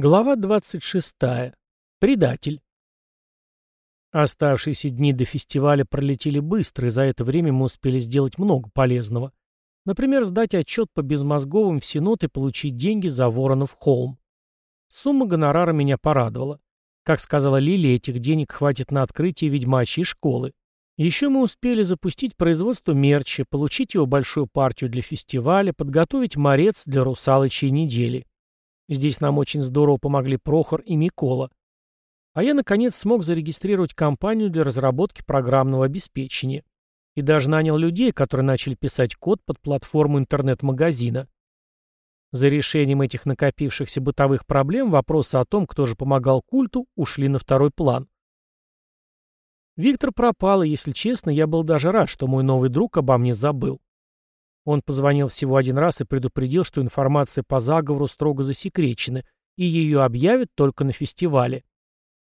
Глава 26. Предатель. Оставшиеся дни до фестиваля пролетели быстро, и за это время мы успели сделать много полезного. Например, сдать отчет по безмозговым в Синод и получить деньги за Воронов холм. Сумма гонорара меня порадовала. Как сказала Лили, этих денег хватит на открытие ведьмачьей школы. Еще мы успели запустить производство мерча, получить его большую партию для фестиваля, подготовить морец для русалочьей недели. Здесь нам очень здорово помогли Прохор и Микола. А я, наконец, смог зарегистрировать компанию для разработки программного обеспечения. И даже нанял людей, которые начали писать код под платформу интернет-магазина. За решением этих накопившихся бытовых проблем вопросы о том, кто же помогал культу, ушли на второй план. Виктор пропал, и, если честно, я был даже рад, что мой новый друг обо мне забыл. Он позвонил всего один раз и предупредил, что информация по заговору строго засекречена, и ее объявят только на фестивале.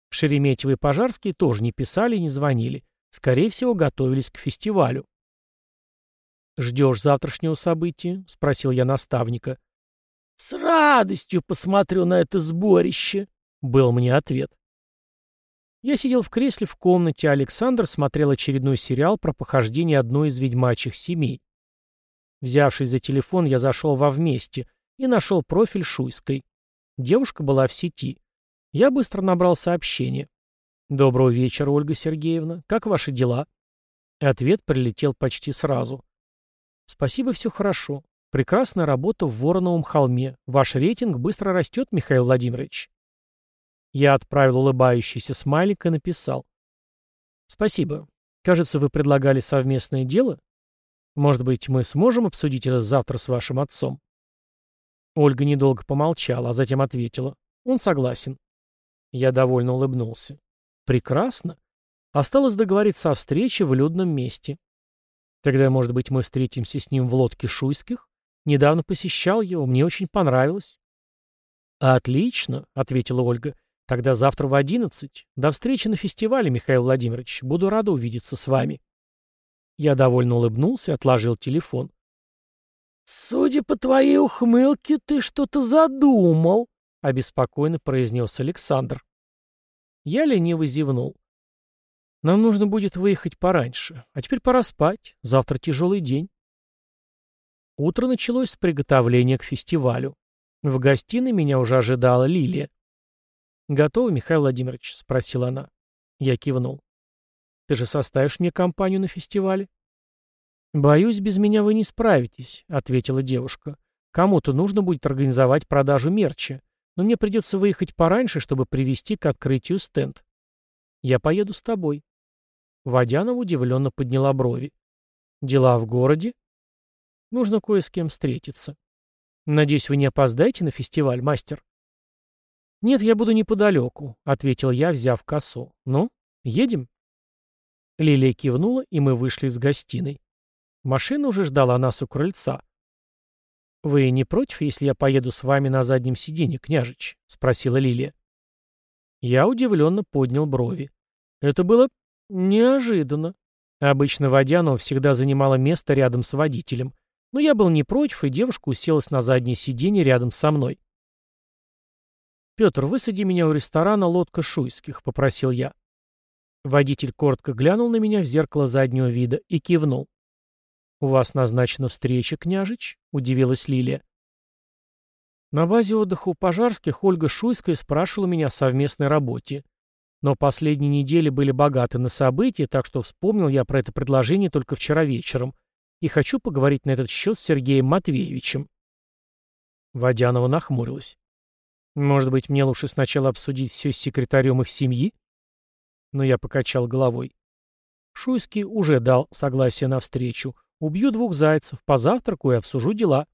Шереметьево и Пожарские тоже не писали и не звонили. Скорее всего, готовились к фестивалю. «Ждешь завтрашнего события?» — спросил я наставника. «С радостью посмотрю на это сборище», — был мне ответ. Я сидел в кресле в комнате, а Александр смотрел очередной сериал про похождение одной из ведьмачьих семей. Взявшись за телефон, я зашел во «Вместе» и нашел профиль Шуйской. Девушка была в сети. Я быстро набрал сообщение. «Доброго вечера, Ольга Сергеевна. Как ваши дела?» Ответ прилетел почти сразу. «Спасибо, все хорошо. Прекрасная работа в Вороновом холме. Ваш рейтинг быстро растет, Михаил Владимирович». Я отправил улыбающийся смайлик и написал. «Спасибо. Кажется, вы предлагали совместное дело?» Может быть, мы сможем обсудить это завтра с вашим отцом?» Ольга недолго помолчала, а затем ответила. «Он согласен». Я довольно улыбнулся. «Прекрасно. Осталось договориться о встрече в людном месте. Тогда, может быть, мы встретимся с ним в лодке Шуйских? Недавно посещал его, мне очень понравилось». «Отлично», — ответила Ольга. «Тогда завтра в одиннадцать. До встречи на фестивале, Михаил Владимирович. Буду рада увидеться с вами». Я довольно улыбнулся и отложил телефон. «Судя по твоей ухмылке, ты что-то задумал», — обеспокоенно произнес Александр. Я лениво зевнул. «Нам нужно будет выехать пораньше. А теперь пора спать. Завтра тяжелый день». Утро началось с приготовления к фестивалю. В гостиной меня уже ожидала Лилия. «Готова, Михаил Владимирович?» — спросила она. Я кивнул. Ты же составишь мне компанию на фестивале?» «Боюсь, без меня вы не справитесь», — ответила девушка. «Кому-то нужно будет организовать продажу мерча, но мне придется выехать пораньше, чтобы привести к открытию стенд. Я поеду с тобой». Водянова удивленно подняла брови. «Дела в городе?» «Нужно кое с кем встретиться». «Надеюсь, вы не опоздаете на фестиваль, мастер?» «Нет, я буду неподалеку», — ответил я, взяв косу. «Ну, едем?» Лилия кивнула, и мы вышли из гостиной. Машина уже ждала нас у крыльца. «Вы не против, если я поеду с вами на заднем сиденье, княжич?» — спросила Лилия. Я удивленно поднял брови. Это было неожиданно. Обычно Водянова всегда занимала место рядом с водителем, но я был не против, и девушка уселась на заднее сиденье рядом со мной. «Петр, высади меня у ресторана «Лодка Шуйских», — попросил я. Водитель коротко глянул на меня в зеркало заднего вида и кивнул. «У вас назначена встреча, княжич?» — удивилась Лилия. На базе отдыха у Пожарских Ольга Шуйская спрашивала меня о совместной работе. Но последние недели были богаты на события, так что вспомнил я про это предложение только вчера вечером и хочу поговорить на этот счет с Сергеем Матвеевичем. Водянова нахмурилась. «Может быть, мне лучше сначала обсудить все с секретарем их семьи?» Но я покачал головой. Шуйский уже дал согласие на встречу. Убью двух зайцев, позавтракаю и обсужу дела.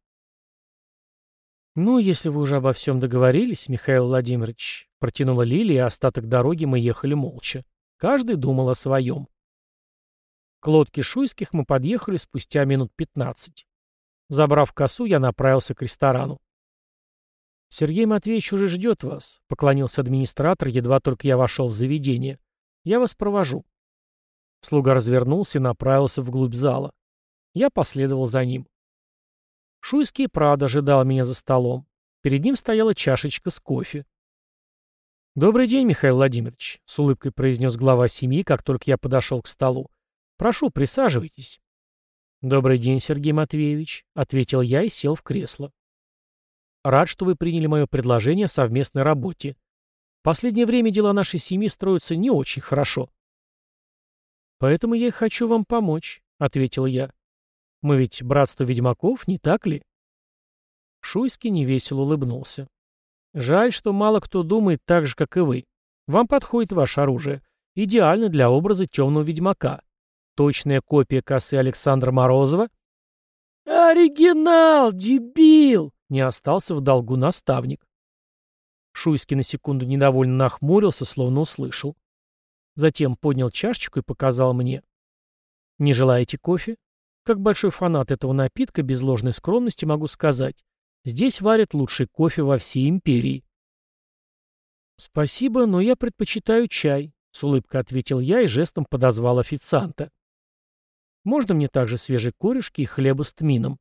«Ну, если вы уже обо всем договорились, Михаил Владимирович», — протянула Лилия, и остаток дороги мы ехали молча. Каждый думал о своем. К лодке Шуйских мы подъехали спустя минут пятнадцать. Забрав косу, я направился к ресторану. «Сергей Матвеевич уже ждет вас», — поклонился администратор, едва только я вошел в заведение. Я вас провожу». Слуга развернулся и направился вглубь зала. Я последовал за ним. Шуйский Прад ожидал меня за столом. Перед ним стояла чашечка с кофе. «Добрый день, Михаил Владимирович», — с улыбкой произнес глава семьи, как только я подошел к столу. «Прошу, присаживайтесь». «Добрый день, Сергей Матвеевич», — ответил я и сел в кресло. «Рад, что вы приняли мое предложение о совместной работе. Последнее время дела нашей семьи строятся не очень хорошо». «Поэтому я хочу вам помочь», — ответил я. «Мы ведь братство ведьмаков, не так ли?» Шуйский невесело улыбнулся. Жаль, что мало кто думает так же, как и вы. Вам подходит ваше оружие. Идеально для образа темного ведьмака. Точная копия косы Александра Морозова? «Оригинал, дебил!» — не остался в долгу наставник. Шуйский на секунду недовольно нахмурился, словно услышал. Затем поднял чашечку и показал мне. «Не желаете кофе?» Как большой фанат этого напитка, без ложной скромности могу сказать. Здесь варят лучший кофе во всей империи. «Спасибо, но я предпочитаю чай», — с улыбкой ответил я и жестом подозвал официанта. «Можно мне также свежей корешки и хлеба с тмином?»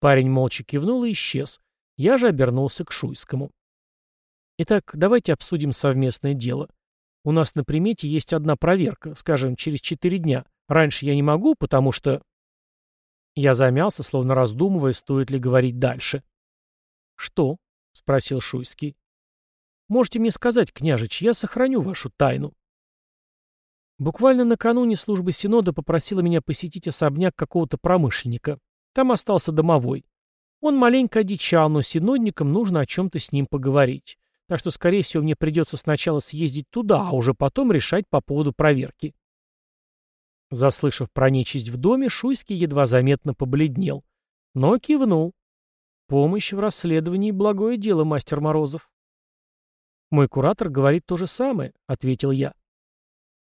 Парень молча кивнул и исчез. Я же обернулся к Шуйскому. «Итак, давайте обсудим совместное дело. У нас на примете есть одна проверка, скажем, через четыре дня. Раньше я не могу, потому что...» Я замялся, словно раздумывая, стоит ли говорить дальше. «Что?» — спросил Шуйский. «Можете мне сказать, княжич, я сохраню вашу тайну». Буквально накануне служба Синода попросила меня посетить особняк какого-то промышленника. Там остался домовой. Он маленько одичал, но синодникам нужно о чем-то с ним поговорить. Так что, скорее всего, мне придется сначала съездить туда, а уже потом решать по поводу проверки. Заслышав про нечисть в доме, Шуйский едва заметно побледнел, но кивнул. Помощь в расследовании — благое дело, мастер Морозов. Мой куратор говорит то же самое, — ответил я.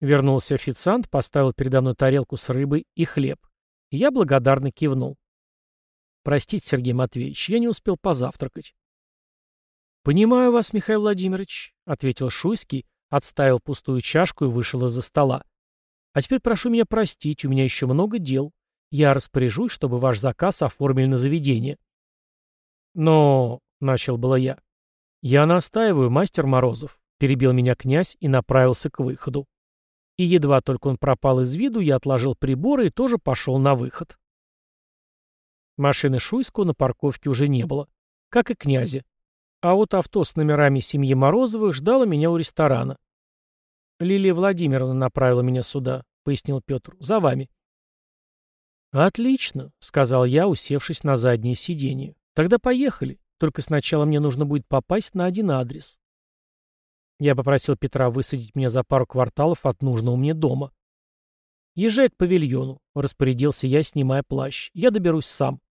Вернулся официант, поставил передо мной тарелку с рыбой и хлеб. Я благодарно кивнул. Простите, Сергей Матвеевич, я не успел позавтракать. «Понимаю вас, Михаил Владимирович», — ответил Шуйский, отставил пустую чашку и вышел из-за стола. А теперь прошу меня простить, у меня еще много дел. Я распоряжусь, чтобы ваш заказ оформили на заведение. Но, — начал было я. Я настаиваю, мастер Морозов, — перебил меня князь и направился к выходу. И едва только он пропал из виду, я отложил приборы и тоже пошел на выход. Машины Шуйского на парковке уже не было, как и князя. А вот авто с номерами семьи Морозовых ждало меня у ресторана. «Лилия Владимировна направила меня сюда», — пояснил Петр. «За вами». «Отлично», — сказал я, усевшись на заднее сиденье. «Тогда поехали. Только сначала мне нужно будет попасть на один адрес». Я попросил Петра высадить меня за пару кварталов от нужного мне дома. «Езжай к павильону», — распорядился я, снимая плащ. «Я доберусь сам».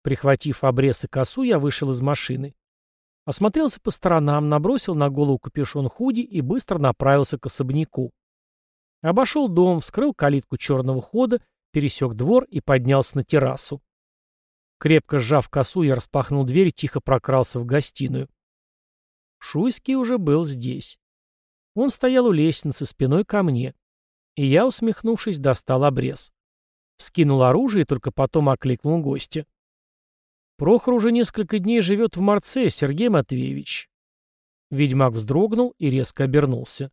Прихватив обрез и косу, я вышел из машины. Осмотрелся по сторонам, набросил на голову капюшон худи и быстро направился к особняку. Обошел дом, вскрыл калитку черного хода, пересек двор и поднялся на террасу. Крепко сжав косу, я распахнул дверь и тихо прокрался в гостиную. Шуйский уже был здесь. Он стоял у лестницы спиной ко мне. И я, усмехнувшись, достал обрез. Вскинул оружие и только потом окликнул гостя. Прохор уже несколько дней живет в Марце, Сергей Матвеевич. Ведьмак вздрогнул и резко обернулся.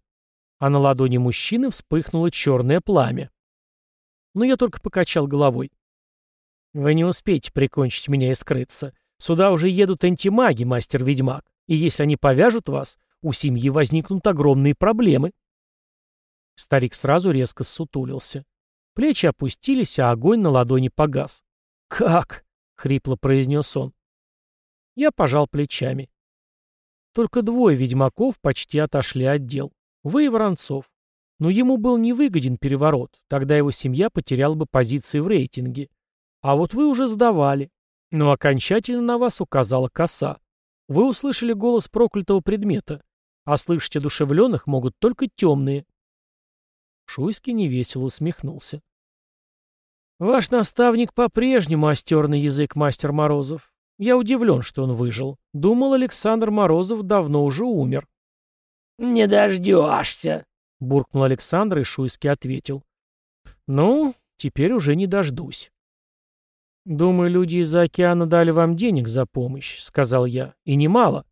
А на ладони мужчины вспыхнуло черное пламя. Но я только покачал головой. Вы не успеете прикончить меня и скрыться. Сюда уже едут антимаги, мастер-ведьмак. И если они повяжут вас, у семьи возникнут огромные проблемы. Старик сразу резко ссутулился. Плечи опустились, а огонь на ладони погас. «Как?» Хрипло произнес он. Я пожал плечами. Только двое ведьмаков почти отошли от дел. Вы и Воронцов. Но ему был невыгоден переворот, тогда его семья потеряла бы позиции в рейтинге. А вот вы уже сдавали. Но окончательно на вас указала коса. Вы услышали голос проклятого предмета, а слышать одушевленных могут только темные. Шуйский невесело усмехнулся. Ваш наставник по-прежнему остер язык мастер Морозов. Я удивлен, что он выжил. Думал, Александр Морозов давно уже умер. «Не дождешься», — буркнул Александр, и Шуйский ответил. «Ну, теперь уже не дождусь». «Думаю, люди из-за океана дали вам денег за помощь», — сказал я. «И немало.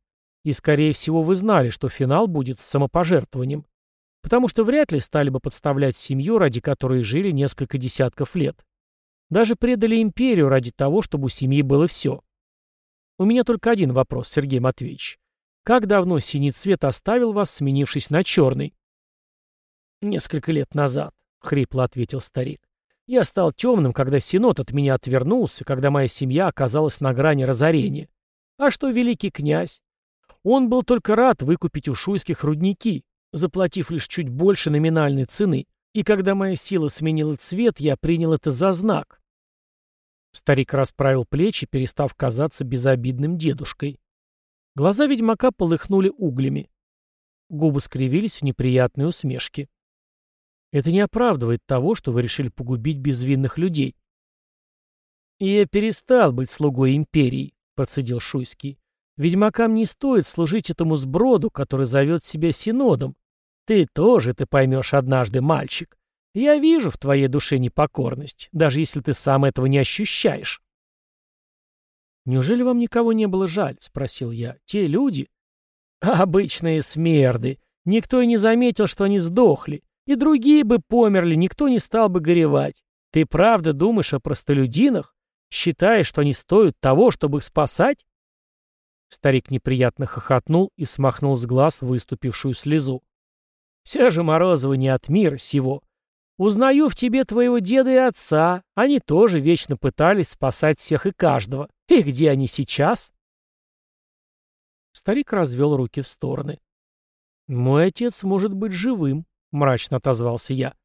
И, скорее всего, вы знали, что финал будет с самопожертвованием. Потому что вряд ли стали бы подставлять семью, ради которой жили несколько десятков лет. Даже предали империю ради того, чтобы у семьи было все. У меня только один вопрос, Сергей Матвеевич. Как давно синий цвет оставил вас, сменившись на черный? Несколько лет назад, — хрипло ответил старик. Я стал темным, когда Синод от меня отвернулся, когда моя семья оказалась на грани разорения. А что великий князь? Он был только рад выкупить у шуйских рудники, заплатив лишь чуть больше номинальной цены, и когда моя сила сменила цвет, я принял это за знак. Старик расправил плечи, перестав казаться безобидным дедушкой. Глаза ведьмака полыхнули углями. Губы скривились в неприятной усмешке. Это не оправдывает того, что вы решили погубить безвинных людей. «Я перестал быть слугой империи», — процедил Шуйский. «Ведьмакам не стоит служить этому сброду, который зовет себя Синодом. Ты тоже ты поймешь однажды, мальчик. Я вижу в твоей душе непокорность, даже если ты сам этого не ощущаешь». «Неужели вам никого не было жаль?» — спросил я. «Те люди...» «Обычные смерды. Никто и не заметил, что они сдохли. И другие бы померли, никто не стал бы горевать. Ты правда думаешь о простолюдинах? Считаешь, что они стоят того, чтобы их спасать?» Старик неприятно хохотнул и смахнул с глаз выступившую слезу. «Все же Морозова не от мира сего. Узнаю в тебе твоего деда и отца. Они тоже вечно пытались спасать всех и каждого. И где они сейчас?» Старик развел руки в стороны. «Мой отец может быть живым. — мрачно отозвался я.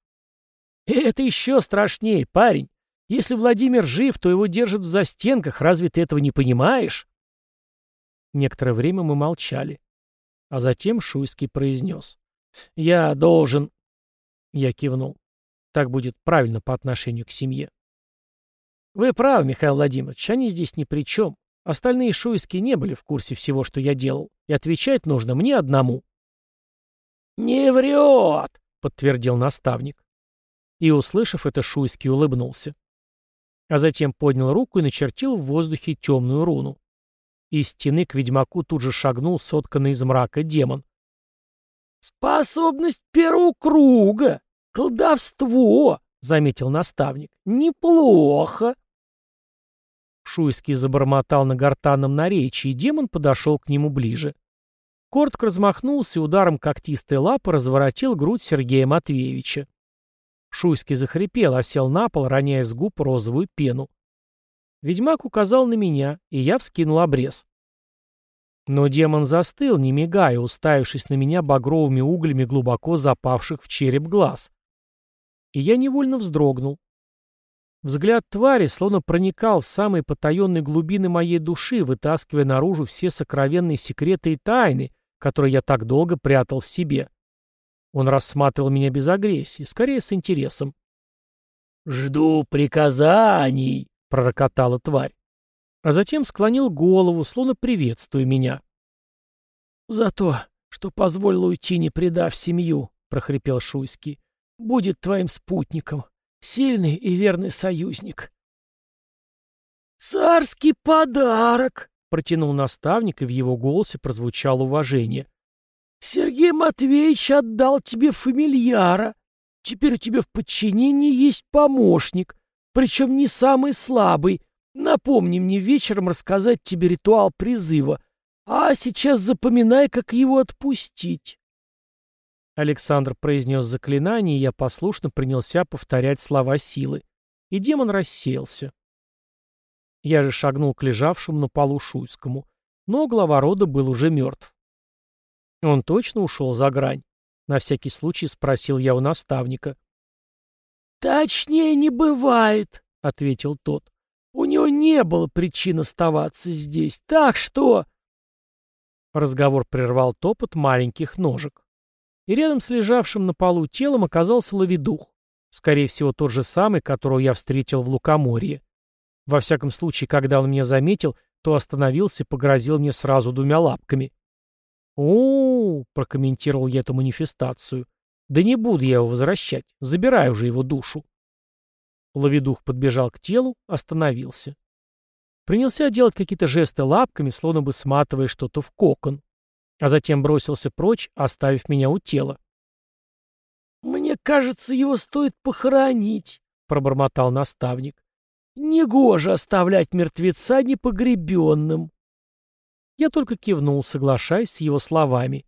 «Это еще страшнее, парень. Если Владимир жив, то его держат в застенках. Разве ты этого не понимаешь?» Некоторое время мы молчали. А затем Шуйский произнес. «Я должен...» Я кивнул. Так будет правильно по отношению к семье. «Вы правы, Михаил Владимирович, они здесь ни при чем. Остальные шуйские не были в курсе всего, что я делал, и отвечать нужно мне одному». «Не врет!» — подтвердил наставник. И, услышав это, Шуйский улыбнулся. А затем поднял руку и начертил в воздухе темную руну. Из стены к ведьмаку тут же шагнул сотканный из мрака демон. «Способность первого круга! Колдовство!» — заметил наставник. «Неплохо!» Шуйский забормотал на гортанном наречии, и демон подошел к нему ближе. Коротко размахнулся и ударом когтистой лапы разворотил грудь Сергея Матвеевича. Шуйский захрипел, а сел на пол, роняя с губ розовую пену. Ведьмак указал на меня, и я вскинул обрез. Но демон застыл, не мигая, уставившись на меня багровыми углями глубоко запавших в череп глаз. И я невольно вздрогнул. Взгляд твари словно проникал в самые потаенные глубины моей души, вытаскивая наружу все сокровенные секреты и тайны, который я так долго прятал в себе. Он рассматривал меня без агрессии, скорее с интересом. «Жду приказаний», — пророкотала тварь. А затем склонил голову, словно приветствуя меня. «За то, что позволил уйти, не предав семью», — прохрипел Шуйский, — «будет твоим спутником, сильный и верный союзник». «Царский подарок!» протянул наставник, и в его голосе прозвучало уважение. «Сергей Матвеевич отдал тебе фамильяра. Теперь у тебя в подчинении есть помощник, причем не самый слабый. Напомни мне вечером рассказать тебе ритуал призыва, а сейчас запоминай, как его отпустить». Александр произнес заклинание, и я послушно принялся повторять слова силы. И демон рассеялся. Я же шагнул к лежавшему на полу Шуйскому, но глава рода был уже мертв. Он точно ушел за грань? На всякий случай спросил я у наставника. «Точнее не бывает», — ответил тот. «У него не было причин оставаться здесь, так что...» Разговор прервал топот маленьких ножек. И рядом с лежавшим на полу телом оказался ловидух. Скорее всего, тот же самый, которого я встретил в Лукоморье. Во всяком случае, когда он меня заметил, то остановился и погрозил мне сразу двумя лапками. у, прокомментировал я эту манифестацию. «Да не буду я его возвращать. Забираю уже его душу». Ловидух подбежал к телу, остановился. Принялся делать какие-то жесты лапками, словно бы сматывая что-то в кокон. А затем бросился прочь, оставив меня у тела. «Мне кажется, его стоит похоронить», — пробормотал наставник. «Негоже оставлять мертвеца непогребенным». Я только кивнул, соглашаясь с его словами,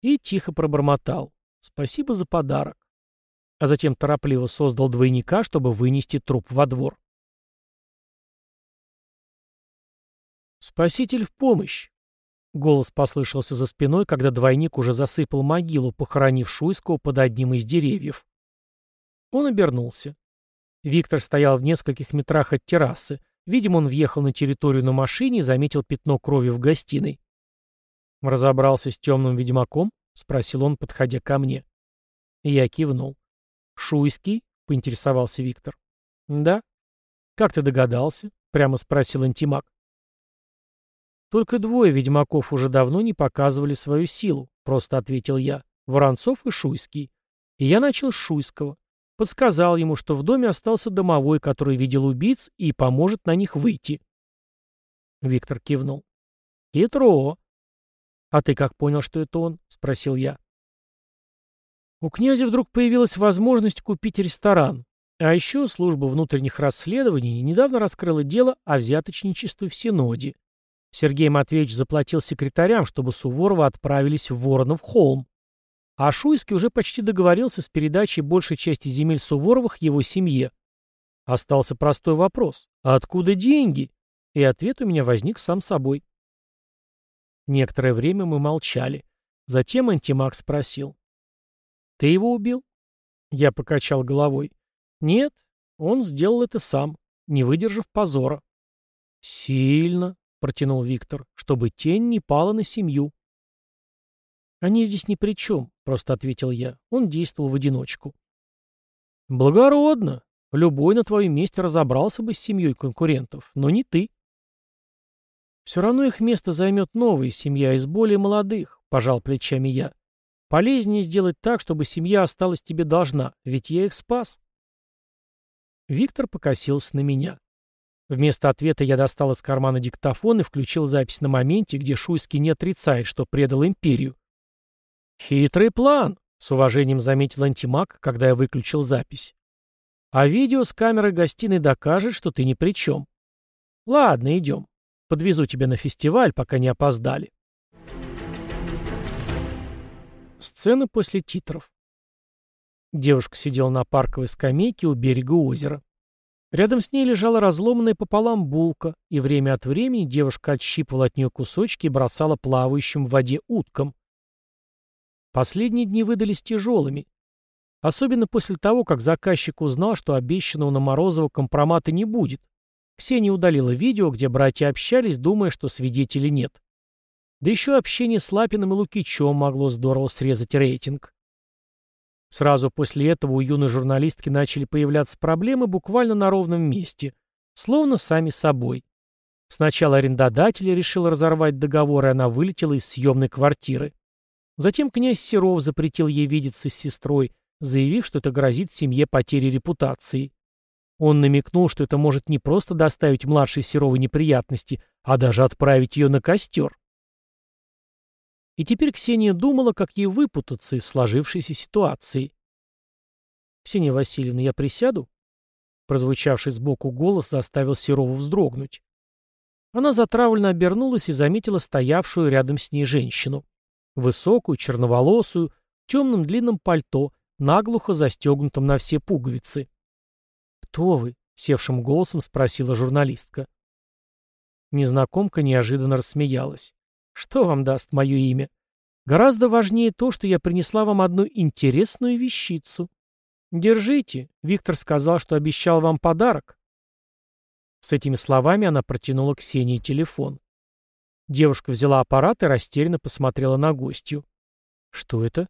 и тихо пробормотал. «Спасибо за подарок». А затем торопливо создал двойника, чтобы вынести труп во двор. «Спаситель в помощь!» Голос послышался за спиной, когда двойник уже засыпал могилу, похоронив Шуйского под одним из деревьев. Он обернулся. Виктор стоял в нескольких метрах от террасы. Видимо, он въехал на территорию на машине и заметил пятно крови в гостиной. «Разобрался с темным ведьмаком?» — спросил он, подходя ко мне. Я кивнул. «Шуйский?» — поинтересовался Виктор. «Да». «Как ты догадался?» — прямо спросил антимаг. «Только двое ведьмаков уже давно не показывали свою силу», — просто ответил я. «Воронцов и Шуйский». И я начал с Шуйского. Подсказал ему, что в доме остался домовой, который видел убийц и поможет на них выйти. Виктор кивнул. «Хитро». «А ты как понял, что это он?» — спросил я. У князя вдруг появилась возможность купить ресторан. А еще служба внутренних расследований недавно раскрыла дело о взяточничестве в Синоде. Сергей Матвеевич заплатил секретарям, чтобы Суворова отправились в Воронов холм. А Шуйский уже почти договорился с передачей большей части земель Суворовых его семье. Остался простой вопрос. Откуда деньги? И ответ у меня возник сам собой. Некоторое время мы молчали. Затем Антимаг спросил. «Ты его убил?» Я покачал головой. «Нет, он сделал это сам, не выдержав позора». «Сильно», протянул Виктор, — «чтобы тень не пала на семью». «Они здесь ни при чем», — просто ответил я. Он действовал в одиночку. «Благородно. Любой на твоем месте разобрался бы с семьей конкурентов, но не ты». «Все равно их место займет новая семья из более молодых», — пожал плечами я. «Полезнее сделать так, чтобы семья осталась тебе должна, ведь я их спас». Виктор покосился на меня. Вместо ответа я достал из кармана диктофон и включил запись на моменте, где Шуйский не отрицает, что предал империю. «Хитрый план», — с уважением заметил антимаг, когда я выключил запись. «А видео с камеры гостиной докажет, что ты ни при чем. Ладно, идем. Подвезу тебя на фестиваль, пока не опоздали». Сцена после титров. Девушка сидела на парковой скамейке у берега озера. Рядом с ней лежала разломанная пополам булка, и время от времени девушка отщипывала от нее кусочки и бросала плавающим в воде уткам. Последние дни выдались тяжелыми. Особенно после того, как заказчик узнал, что обещанного на Морозова компромата не будет. Ксения удалила видео, где братья общались, думая, что свидетелей нет. Да еще общение с Лапиным и Лукичем могло здорово срезать рейтинг. Сразу после этого у юной журналистки начали появляться проблемы буквально на ровном месте, словно сами собой. Сначала арендодатель решил разорвать договор, и она вылетела из съемной квартиры. Затем князь Серов запретил ей видеться с сестрой, заявив, что это грозит семье потерей репутации. Он намекнул, что это может не просто доставить младшей Серовой неприятности, а даже отправить ее на костер. И теперь Ксения думала, как ей выпутаться из сложившейся ситуации. «Ксения Васильевна, я присяду?» Прозвучавший сбоку голос заставил Серову вздрогнуть. Она затравленно обернулась и заметила стоявшую рядом с ней женщину. Высокую, черноволосую, в темном длинном пальто, наглухо застегнутом на все пуговицы. «Кто вы?» — севшим голосом спросила журналистка. Незнакомка неожиданно рассмеялась. Что вам даст мое имя? Гораздо важнее то, что я принесла вам одну интересную вещицу. Держите. Виктор сказал, что обещал вам подарок. С этими словами она протянула Ксении телефон. Девушка взяла аппарат и растерянно посмотрела на гостью. «Что это?»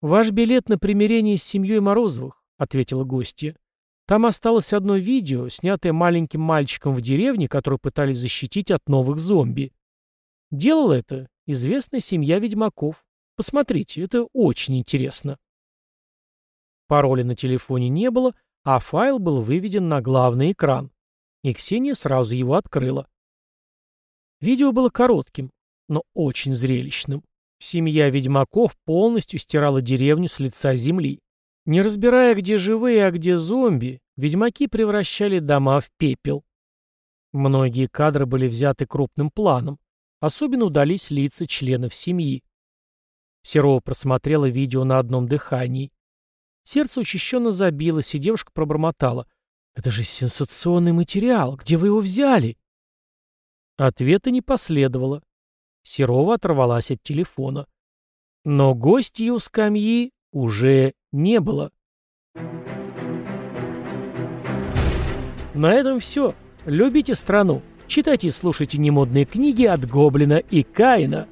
«Ваш билет на примирение с семьей Морозовых», — ответила гостья. «Там осталось одно видео, снятое маленьким мальчиком в деревне, который пытались защитить от новых зомби. Делала это известная семья ведьмаков. Посмотрите, это очень интересно. Пароля на телефоне не было, а файл был выведен на главный экран. И Ксения сразу его открыла. Видео было коротким. но очень зрелищным. Семья ведьмаков полностью стирала деревню с лица земли. Не разбирая, где живые, а где зомби, ведьмаки превращали дома в пепел. Многие кадры были взяты крупным планом. Особенно удались лица членов семьи. Серова просмотрела видео на одном дыхании. Сердце учащенно забилось, и девушка пробормотала. «Это же сенсационный материал! Где вы его взяли?» Ответа не последовало. Серова оторвалась от телефона. Но гостья у скамьи уже не было. На этом все. Любите страну. Читайте и слушайте немодные книги от Гоблина и Каина.